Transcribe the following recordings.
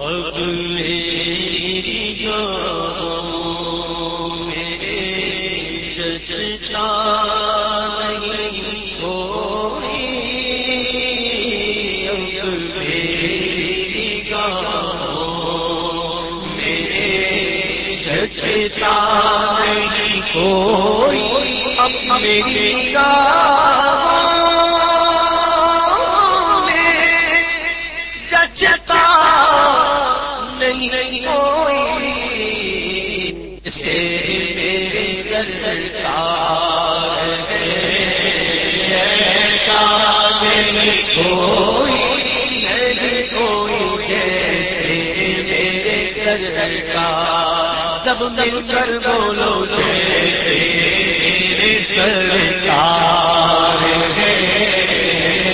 اب میری گاؤں میرے چچا نہیں کوئی اب میری گاؤں میرے چچا نہیں کوئی اب میری گاؤں میں چچا نہیں کوئی سے میرے سرکار ہے کوئی نہیں کوئی جیسے میرے سرکار سب مل کر بولو جیسے میرے سرکار ہے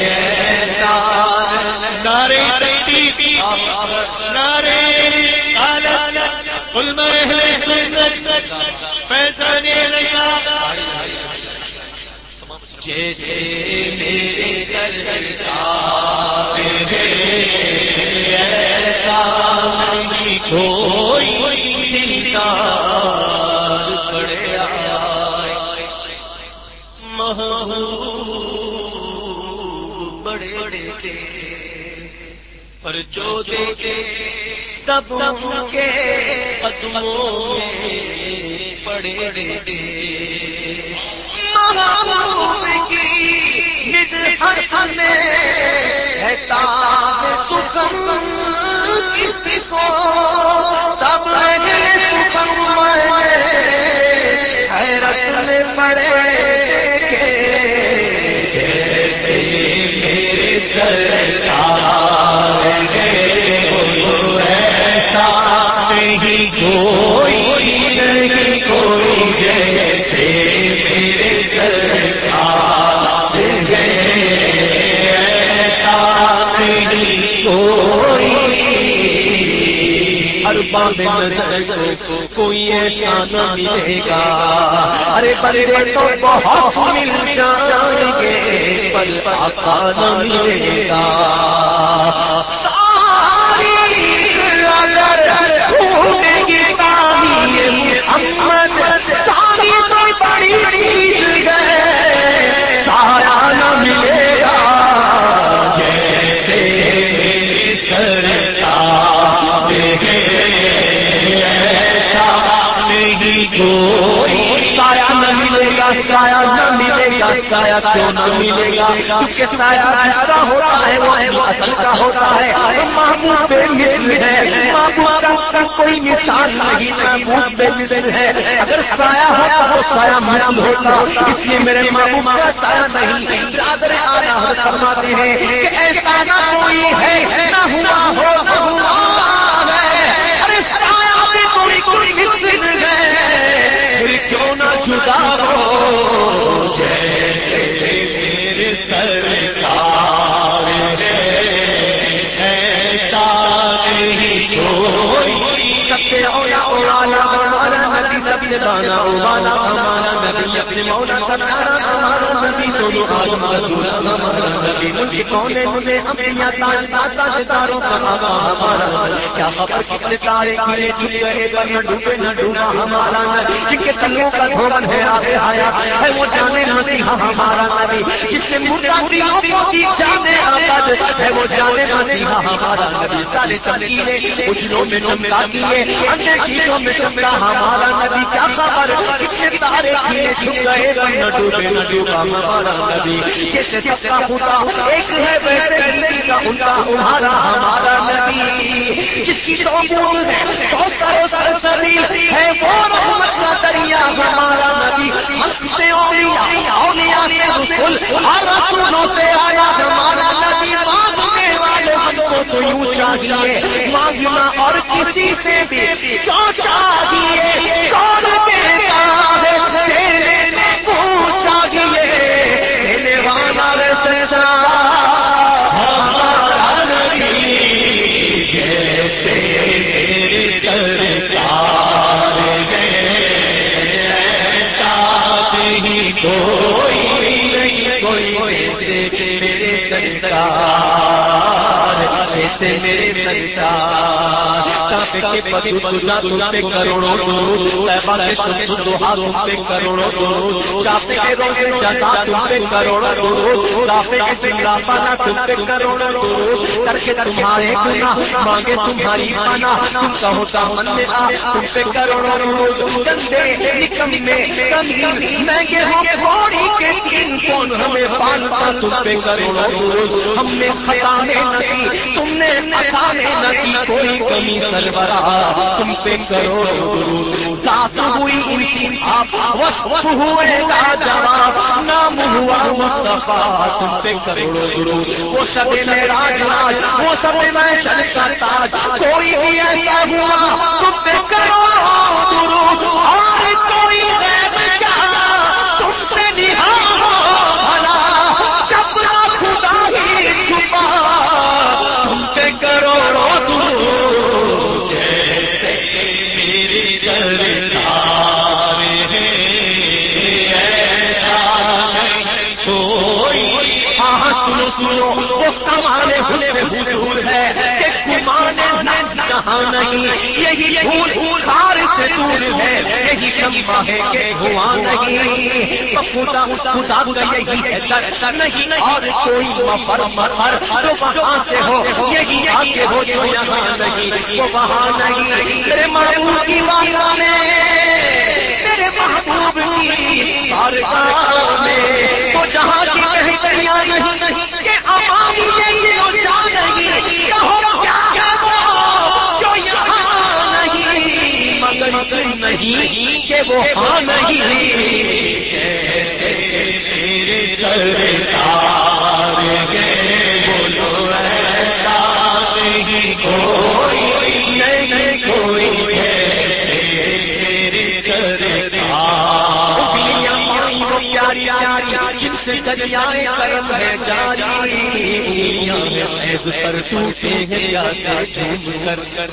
ایسا نارے لگا جیسے میرے سرکار ایسا نہیں کوئی پڑے محبوب بڑے بڑے پر جو دیکھے سب کے قدموں میں پڑے محبوب کی نج ہر ہر میں ہے تاج سخن کس کو سب سخن میں حیرت میں پڑے جیسے میرے سرکار کو کوئی ایسا نہ ملے گا۔ ارے بڑے تو بہت مل جائیں گے، پر آقا نہ ملے گا۔ سایہ نہ ملے گا۔ کیونکہ سایہ ہوتا ہے وہ اصل کا ہوتا ہے۔ محبوب بے مثل ہے۔ محبوب کا کوئی مثال نہیں، محبوب بے مثل ہے۔ اگر سایہ ہوتا تو سایہ محبوب ہوتا۔ اس لیے میرے محبوب کا سایہ نہیں۔ برادر آنا ہو فرماتے ہیں کہ ایسا نہ کوئی ہے، نہ ہوا ہو، نہ ہوا اپنے مولا سرکار ہمارا نبی دونوں عالم رسول ہمارا نبی ملک کونے مجھے اپنیا تاج تاج ستاروں کا آقا ہمارا نبی کیا خبر کتنے تارے کھلے چھپ گئے پر نہ ڈوبے نہ ڈوبا ہمارا نبی، جن کے تلوں کا دھومن ہے آگے آیا ہے وہ جانے مسیحا ہاں ہمارا نبی، جس سے مردیوں کو بھی جانے آباد ہے وہ جانے مسیحا ہاں ہمارا نبی۔ سارے چمکیلے اجلوں میں چمکا کیے اندر شیشوں میں چمکا ہمارا نبی۔ کیا خبر؟ کتنے تارے کھلے گئے پر نہ ڈوبے نہ ڈوبا ہمارا نبی جیسے سب کا خدا ایک ہے ویسے زندگی کا ان کا تمہارا ہمارا نبی۔ جس کی سوبول ہے سو کرو سر سبیل ہے، وہ رحمت کا دریا ہمارا نبی۔ ہم سے اولیاء اولیاء سے رسول، ہر رسولوں سے آیا ہمارا نبی۔ مانگنے والے ہم کو تو یوں چاہیے، مانگنا اور کسی سے بھی۔ کیوں چاہیے؟ کون دیتا ہے؟ دینے جیسے میرے سرکار کے بدو تم پہ کروڑوں درود صحابہ کے شمس دوہا تم پہ کروڑوں درود چاپے کے روزے جزا تم پہ کروڑوں درود کافے کے جملہ پانا تم پہ کروڑوں درود کر کے تمہارے گناہ مانگے تمہاری پانا تم کہو میں آ تم پہ کروڑوں درود گندے نکمے کمی مہنگے ہو تھوڑی کے تین کون ہمیں تم پہ کروڑوں درود ہم نے خطا میں نہیں تم نے عطا میں نہیں کوئی کمی سربراہ تم پہ کرو ساتھ ہوئی ان کی آپ وقت ہوئے جواب نام ہوا مصطفیٰ۔ تم پہ کروڑو درود۔ وہ سب میں راج راج وہ سب میں شر کا تاج کوئی بھی ایسا ہوا تم پہ کرو درود۔ سنو سنو وہ کمانے بھولے حضور ہے کہ کمانے نفس جہاں نہیں، یہی پھول پھول خار سے دور ہے، یہی شمع ہے کہ ہوا نہیں۔ خدا خدا کا یہی ہے در نہیں، اور کوئی مفر مفر تو وہاں سے ہو، یہی آگے ہو جو یہاں نہیں۔ وہ وہاں نہیں۔ تیرے محبوب کی بارگاہ میں، تیرے محبوب کی بارگاہ میں تو جہاں کی بہتریاں نہیں دریائے کرم ہے جاری امیاں میں ایز پر ٹوٹے ہیں پیاسے جھوم کر۔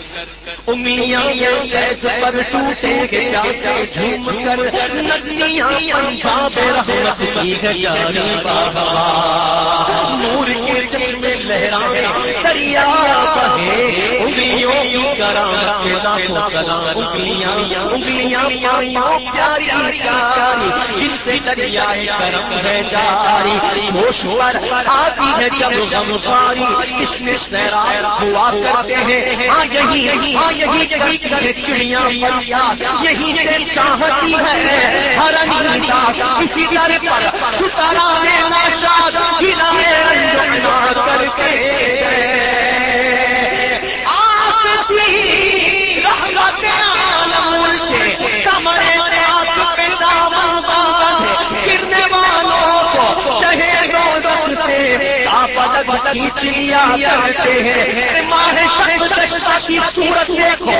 امیاں میں ایز پر ٹوٹے ہیں پیاسے جھوم کر۔ ندیاں پنجاب رحمت کی ہے یاری بابا نور کے چشمے دریا بہے انگلیوں کی سلام، انگلیاں انگلیاں پیاری جن سے دریائے کرم ہے جاری، جوش پر آتی ہے جب غم پاری اس ہوا کرتے ہیں۔ ہاں یہی ہاں یہی چڑیاں فریاد، یہی سے چاہتی ہے، ہر نیتا کسی در پر ستارا نے ناشاد کر کے چڑیا والوں سے کرتے ہیں۔ ماہ شخص کی صورت دیکھو۔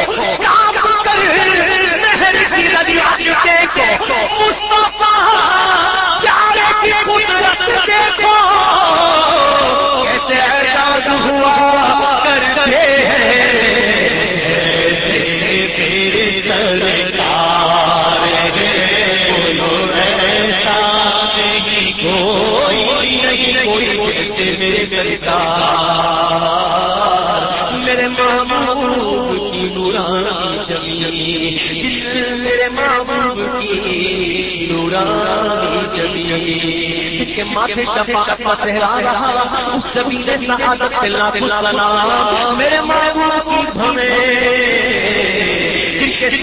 جمی، جس میرے محبوب کی نورانی جمی کے ماتھے شفاعت کا سہرا رہا، اس سعادت میرے محبوب کی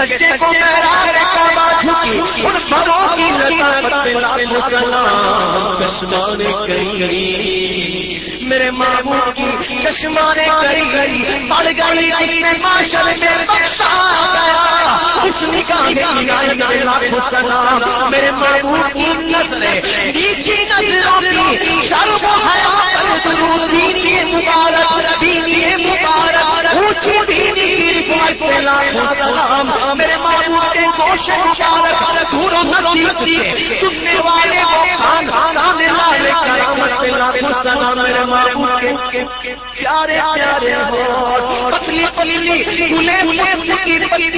سچے کو میرا کعبہ جھکی، ان بڑوں کی لطافت پہ لاکھ سلام چشمان کری میرے محبوب کی چشمانے کری گئی۔ پڑ گئی اپنے معاشر میں بخشا۔ اس نکاح کی نائی لاکھ سلام میرے محبوب کی نظریں نیچی نظروں کی۔ شرف حیات سرور دین کی مبارک، دین کی مبارک۔ اونچی سلام میرے محبوب کے گوش مبارک دور و سننے والے وہ خان خان کرامت پہ سلام میرے کے۔ پیارے پیارے ہو پتلی پتلی کی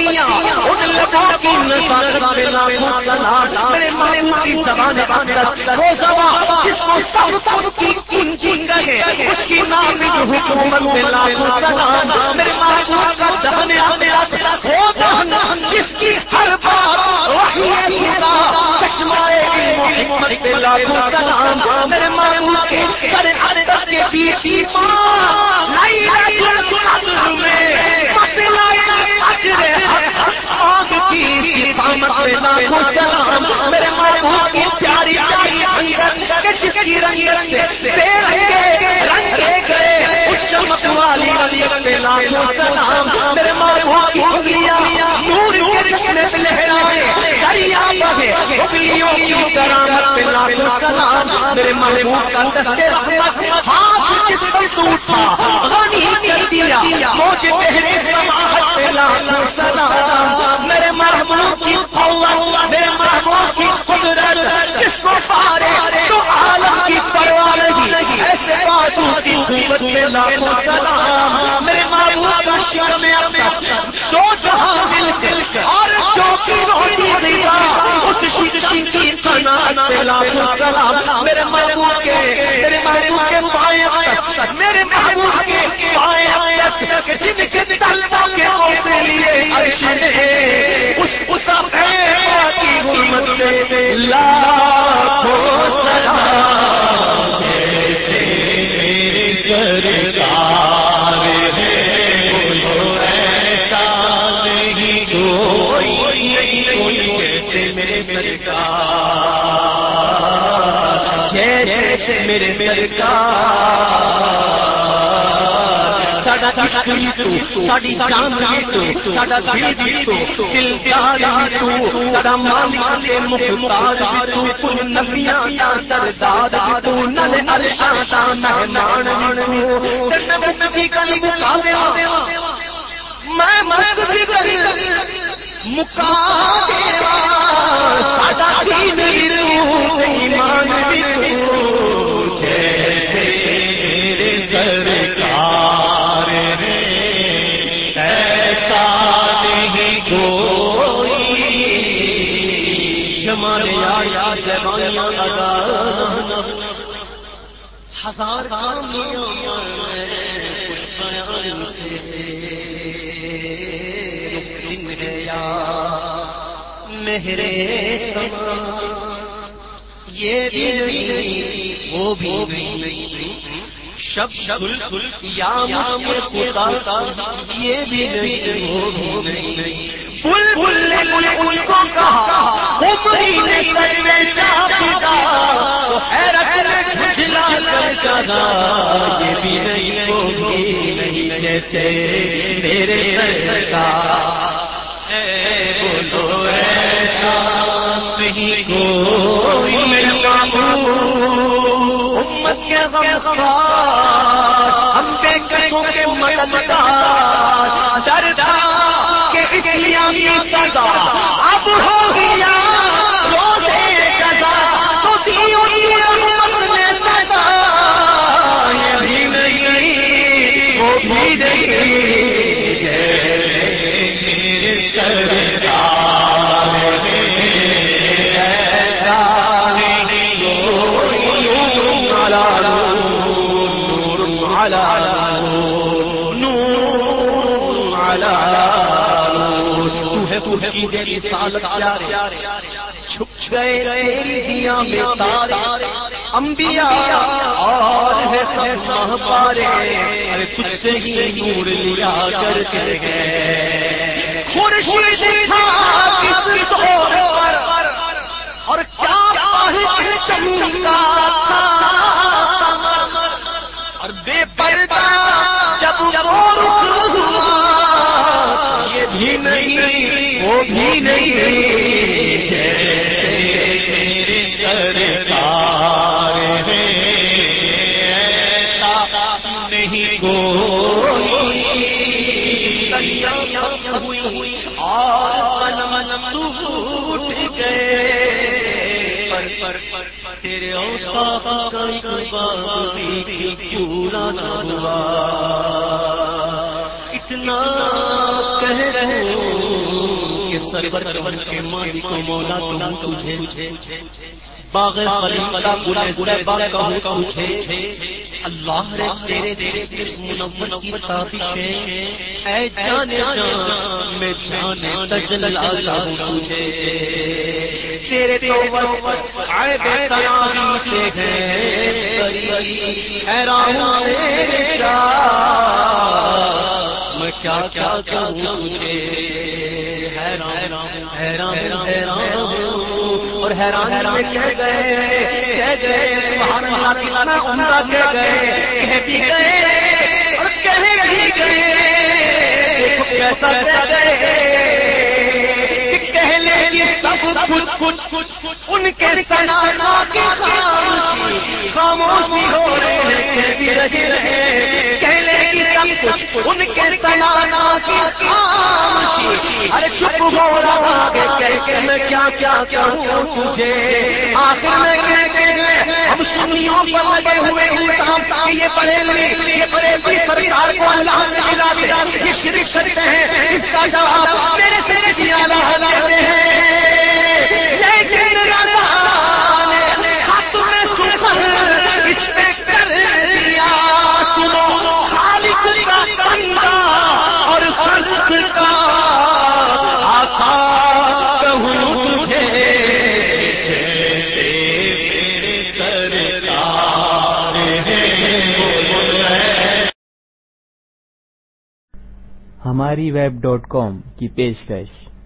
ان لبوں کی نظر میرے ماں کی زبان اقدس وہ زبان جس کو سب سب کی اس نام جو حکومت میں لاکھوں سلام میرے ماں کا دہن اقدس وہ دہن جس کی ہر بات حکمت پہ لاکھوں سلام میرے ماں کے سر اقدس کے پیچھے ماں لائی لائی میں مسئلہ اجر آگ کی قامت پہ لاکھوں میرے محبوب کا دستے رحمت، ہاتھ کس پر ٹوٹا؟ غنی کر دیا، موجے پہلے سماحت پہ لاکھوں سلام۔ میرے محبوب میرے سرکار، ساڈا عشق بھی تو، ساڈی جان بھی تو، ساڈا دل بھی تو، دل بھی تو، ساڈا مالک کے مختار بھی تو کل نبیاں دا سردار بھی تو، نل عرشاں دا مہمان بھی تو، تے ہاں، میں بھی کل مکا میں مست بھی کل مکا دیا ساڈا دین بھی ہزار سما۔ یہ بھی نہیں وہ بھی نہیں۔ شب شب یا مسکتا یہ بھی نہیں وہ بھی نہیں۔ نے ان کو کہا نے میں چاپتا تو حیرت کر کہا یہ بھی نہیں وہ بھی نہیں جیسے میرے سرکار۔ اے بولو ایسا نہیں کوئی میرا امت کے غم ہم بے کسوں کے مددگار۔ دردا کے اسلامی سزا۔ چھپ گئے تیری دیا میں تارے انبیاء اور ہے سب ماہ پارے ارے تجھ سے ہی نور لیا کر کے گئے خورشید تھا کس طور پر۔ اور کیا باہر چمکا تھا۔ گئے پر پر من تیرے اوصاف کا ایک باب بھی پورا نہ ہوا۔ اتنا کہہ رہے ہو سرور کے مالک مولا تم تجھے۔ باغ خلیفہ گلے گلے باغ کہوں کہوں اللہ رے تیرے تیرے منور کی تابشیں اے جانے جان میں جانے تجلا تجھے۔ تیرے تو آئے بے سے ہے۔ حیران تیرے شاہ۔ میں کیا کیا کہوں تجھے۔ حیران حیران حیران اور حیران میں کہہ گئے کہہ گئے سبحان اللہ کتنا عمدہ کہہ گئے کہہ بھی گئے اور کہہ بھی گئے دیکھو کیسا کہہ گئے سب کچھ کچھ کچھ، ان کے سنانا خاموشی ہو رہے کہہ بھی کہنے کی سب کچھ، ان کے سنانا کی خاموشی۔ ارے چپ ہو رہا ہے کہہ کے میں کیا کیا کہوں تجھے؟ آخر میں کہتے ہیں، ہم سنیوں پر لگے ہوئے الزام یہ پڑھے لے یہ پڑھے بھی سرکار کو اللہ نے یہ شرک کرتے ہیں، اس کا جواب میرے سے بہاری ویب ڈاٹ کام کی پیشکش۔